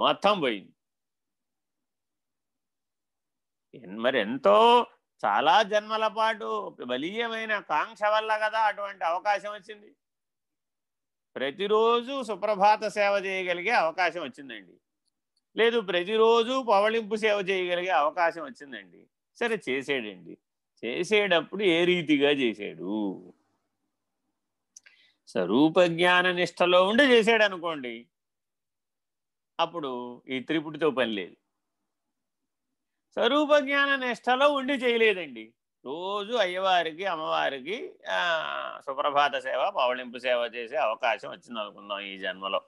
మొత్తం పోయింది. మరి ఎంతో చాలా జన్మల పాటు బలీయమైన కాంక్ష వల్ల కదా అటువంటి అవకాశం వచ్చింది. ప్రతిరోజు సుప్రభాత సేవ చేయగలిగే అవకాశం వచ్చిందండి. లేదు ప్రతిరోజు పవళింపు సేవ చేయగలిగే అవకాశం వచ్చిందండి. సరే చేసాడండి. చేసేటప్పుడు ఏ రీతిగా చేశాడు స్వరూప జ్ఞాన నిష్టలో ఉండి చేశాడు అనుకోండి అప్పుడు ఈ త్రిపుటితో పని లేదు. స్వరూప జ్ఞాన నిష్టలో ఉండి చేయలేదండి. రోజు అయ్యవారికి అమ్మవారికి సుప్రభాత సేవ పవళింపు సేవ చేసే అవకాశం వచ్చింది అనుకుందాం ఈ జన్మలో.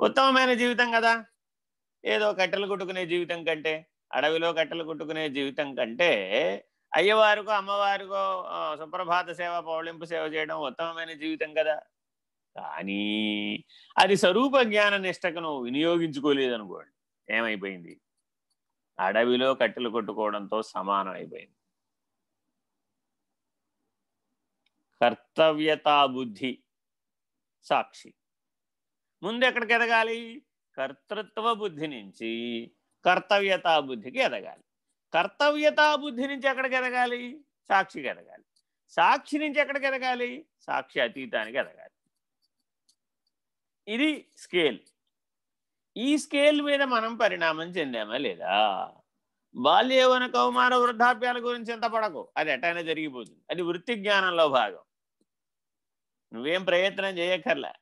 ఉత్తమమైన జీవితం కదా. ఏదో కట్టెలు కుట్టుకునే జీవితం కంటే అడవిలో కట్టెలు కుట్టుకునే జీవితం కంటే అయ్యవారికో అమ్మవారికో సుప్రభాత సేవ పౌళింపు సేవ చేయడం ఉత్తమమైన జీవితం కదా. కానీ అది స్వరూప జ్ఞాన నిష్టకు నువ్వు వినియోగించుకోలేదనుకోండి. ఏమైపోయింది? అడవిలో కట్టెలు కొట్టుకోవడంతో సమానం అయిపోయింది కర్తవ్యతా బుద్ధి సాక్షి. ముందు ఎక్కడికి ఎదగాలి? కర్తృత్వ బుద్ధి నుంచి కర్తవ్యతా బుద్ధికి ఎదగాలి. కర్తవ్యతా బుద్ధి నుంచి ఎక్కడికి ఎదగాలి? సాక్షికి ఎదగాలి. సాక్షి నుంచి ఎక్కడికి ఎదగాలి? సాక్షి అతీతానికి ఎదగాలి. ఇది స్కేల్ ఈ స్కేల్ మీద మనం పరిణామం చెందామా లేదా? బాల్యవన కౌమార వృద్ధాప్యాల గురించి ఎంత పడకు? అది ఎటైనా జరిగిపోతుంది. అది వృత్తి జ్ఞానంలో భాగం. నువ్వేం ప్రయత్నం చేయక్కర్లే.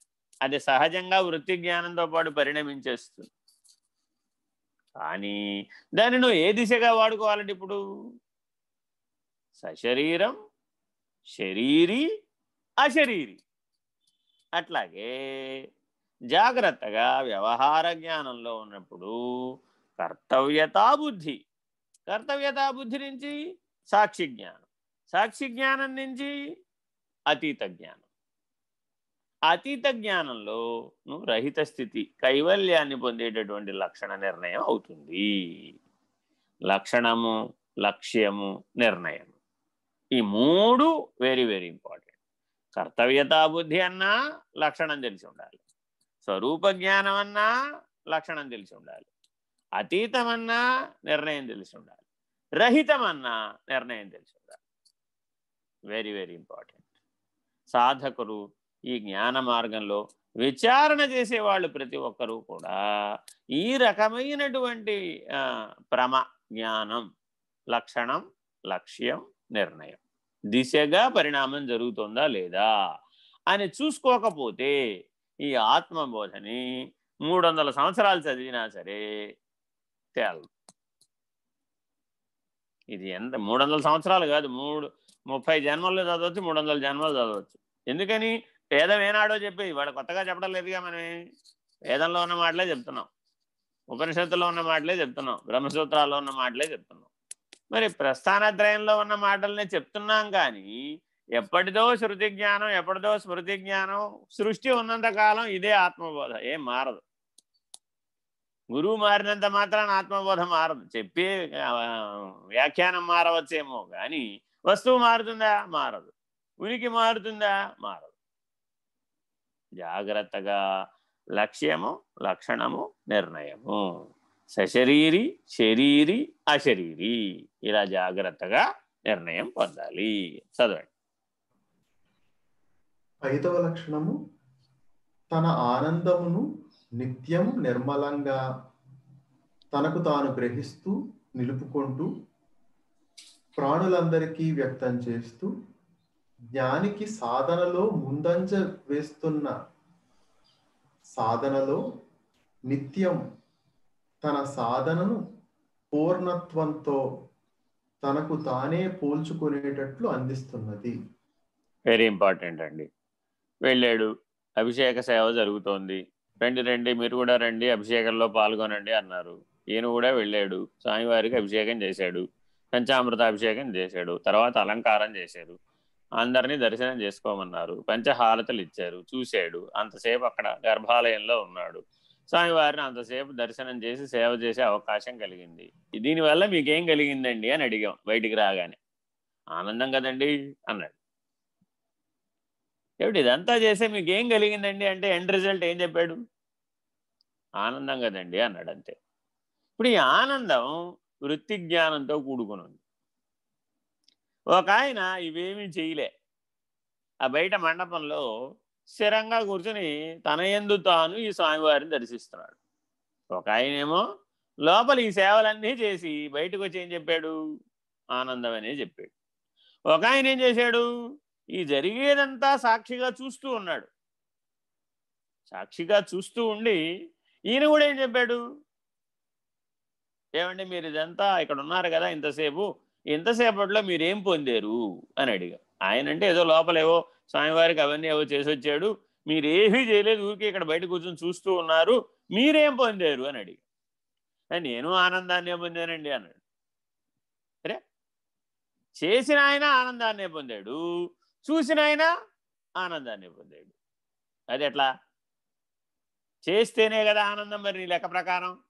అది సహజంగా వృత్తి జ్ఞానంతో పాటు పరిణమించేస్తుంది. కానీ దాన్ని నువ్వు ఏ దిశగా వాడుకోవాలంటే ఇప్పుడు? సశరీరం శరీరి అశరీరి. అట్లాగే జాగ్రత్తగా వ్యవహార జ్ఞానంలో ఉన్నప్పుడు కర్తవ్యతాబుద్ధి. కర్తవ్యతాబుద్ధి నుంచి సాక్షి జ్ఞానం. సాక్షి జ్ఞానం నుంచి అతీత జ్ఞానం. అతీత జ్ఞానంలో నువ్వు రహిత స్థితి కైవల్యాన్ని పొందేటటువంటి లక్షణ నిర్ణయం అవుతుంది. లక్షణము లక్ష్యము నిర్ణయం ఈ మూడు వెరీ వెరీ ఇంపార్టెంట్ కర్తవ్యతా బుద్ధి అన్నా లక్షణం తెలిసి ఉండాలి. స్వరూప జ్ఞానం అన్నా లక్షణం తెలిసి ఉండాలి. అతీతమన్నా నిర్ణయం తెలిసి ఉండాలి. రహితమన్నా నిర్ణయం తెలిసి ఉండాలి. వెరీ వెరీ ఇంపార్టెంట్ సాధకులు ఈ జ్ఞాన మార్గంలో విచారణ చేసేవాళ్ళు ప్రతి ఒక్కరూ కూడా ఈ రకమైనటువంటి ప్రమ జ్ఞానం లక్షణం లక్ష్యం నిర్ణయం. దిశగా పరిణామం జరుగుతుందా లేదా అని చూసుకోకపోతే ఈ ఆత్మబోధని మూడు వందల సంవత్సరాలు చదివినా సరే తేలదు. ఇది ఎంత? మూడు వందల సంవత్సరాలు కాదు మూడు ముప్పై జన్మల్లో చదవచ్చు మూడు వందల జన్మలు చదవచ్చు. ఎందుకని? వేదం ఏనాడో చెప్పి వాడు కొత్తగా చెప్పడం లేదుగా మనమే. వేదంలో ఉన్న మాటలే చెప్తున్నాం. ఉపనిషత్తులో ఉన్న మాటలే చెప్తున్నాం. బ్రహ్మసూత్రాల్లో ఉన్న మాటలే చెప్తున్నాం. మరి ప్రస్థానద్రయంలో ఉన్న మాటలనే చెప్తున్నాం కానీ ఎప్పటిదో శృతి జ్ఞానం ఎప్పటిదో స్మృతి జ్ఞానం సృష్టి ఉన్నంత కాలం ఇదే ఆత్మబోధ. ఏం మారదు. గురువు మారినంత మాత్రాన ఆత్మబోధ మారదు. చెప్పే వ్యాఖ్యానం మారవచ్చేమో కానీ వస్తువు మారుతుందా? మారదు. ఉనికి మారుతుందా? మారదు. జాగ్రత్తగా లక్ష్యము లక్షణము నిర్ణయము. సశరీరి శరీరి అశరీరి. ఇలా జాగ్రత్తగా నిర్ణయం పొందాలి. చదవండి. ఐదవ లక్షణము తన ఆనందమును నిత్యం నిర్మలంగా తనకు తాను గ్రహిస్తూ నిలుపుకుంటూ ప్రాణులందరికీ వ్యక్తం చేస్తూ జ్ఞానికి సాధనలో ముందంజ వేస్తున్న సాధనలో నిత్యం తన సాధనను పూర్ణత్వంతో తనకు తానే పోల్చుకునేటట్లు అందిస్తున్నది. వెరీ ఇంపార్టెంట్ అండి. వెళ్ళాడు. అభిషేక సేవ జరుగుతోంది. రండి రండి మీరు కూడా రండి అభిషేకంలో పాల్గొనండి అన్నారు. ఈయన కూడా వెళ్ళాడు. స్వామివారికి అభిషేకం చేశాడు. పంచామృత అభిషేకం చేశాడు. తర్వాత అలంకారం చేశారు. అందరినీ దర్శనం చేసుకోమన్నారు. పంచహారతలు ఇచ్చారు. చూశాడు. అంతసేపు అక్కడ గర్భాలయంలో ఉన్నాడు. స్వామివారిని అంతసేపు దర్శనం చేసి సేవ చేసే అవకాశం కలిగింది. దీనివల్ల మీకేం కలిగిందండి అని అడిగాం బయటికి రాగానే. ఆనందం కదండి అన్నాడు. ఏమిటి ఇదంతా చేస్తే మీకు ఏం కలిగిందండి? అంటే ఎండ్ రిజల్ట్ ఏం చెప్పాడు? ఆనందం కదండి అన్నాడు అంతే. ఇప్పుడు ఈ ఆనందం వృత్తి జ్ఞానంతో కూడుకుని ఉంది. ఒక ఆయన ఇవేమీ చేయలే. ఆ బయట మండపంలో స్థిరంగా కూర్చుని తన ఎందు తాను ఈ స్వామివారిని దర్శిస్తున్నాడు. ఒక ఆయనేమో లోపల ఈ సేవలన్నీ చేసి బయటకు వచ్చి ఏం చెప్పాడు? ఆనందం అనే చెప్పాడు. ఒక ఆయన ఏం చేశాడు? ఈ జరిగేదంతా సాక్షిగా చూస్తూ ఉన్నాడు. సాక్షిగా చూస్తూ ఉండి ఈయన కూడా ఏం చెప్పాడు? ఏమండి మీరు ఇదంతా ఇక్కడ ఉన్నారు కదా ఇంతసేపు ఇంతసేపట్లో మీరేం పొందారు? అని అడిగా ఆయన అంటే ఏదో లోపలేవో స్వామివారికి అవన్నీ ఏవో చేసి వచ్చాడు. మీరేమీ చేయలేదు ఊరికే ఇక్కడ బయట కూర్చొని చూస్తూ ఉన్నారు. మీరేం పొందారు? అని అడిగా నేను ఆనందాన్నే పొందానండి అన్నాడు. అరే చేసిన ఆయన ఆనందాన్నే పొందాడు. చూసిన ఆయన ఆనందాన్ని పొందాడు. అది ఎట్లా? చేస్తేనే కదా ఆనందం మరి నీ లెక్క ప్రకారం.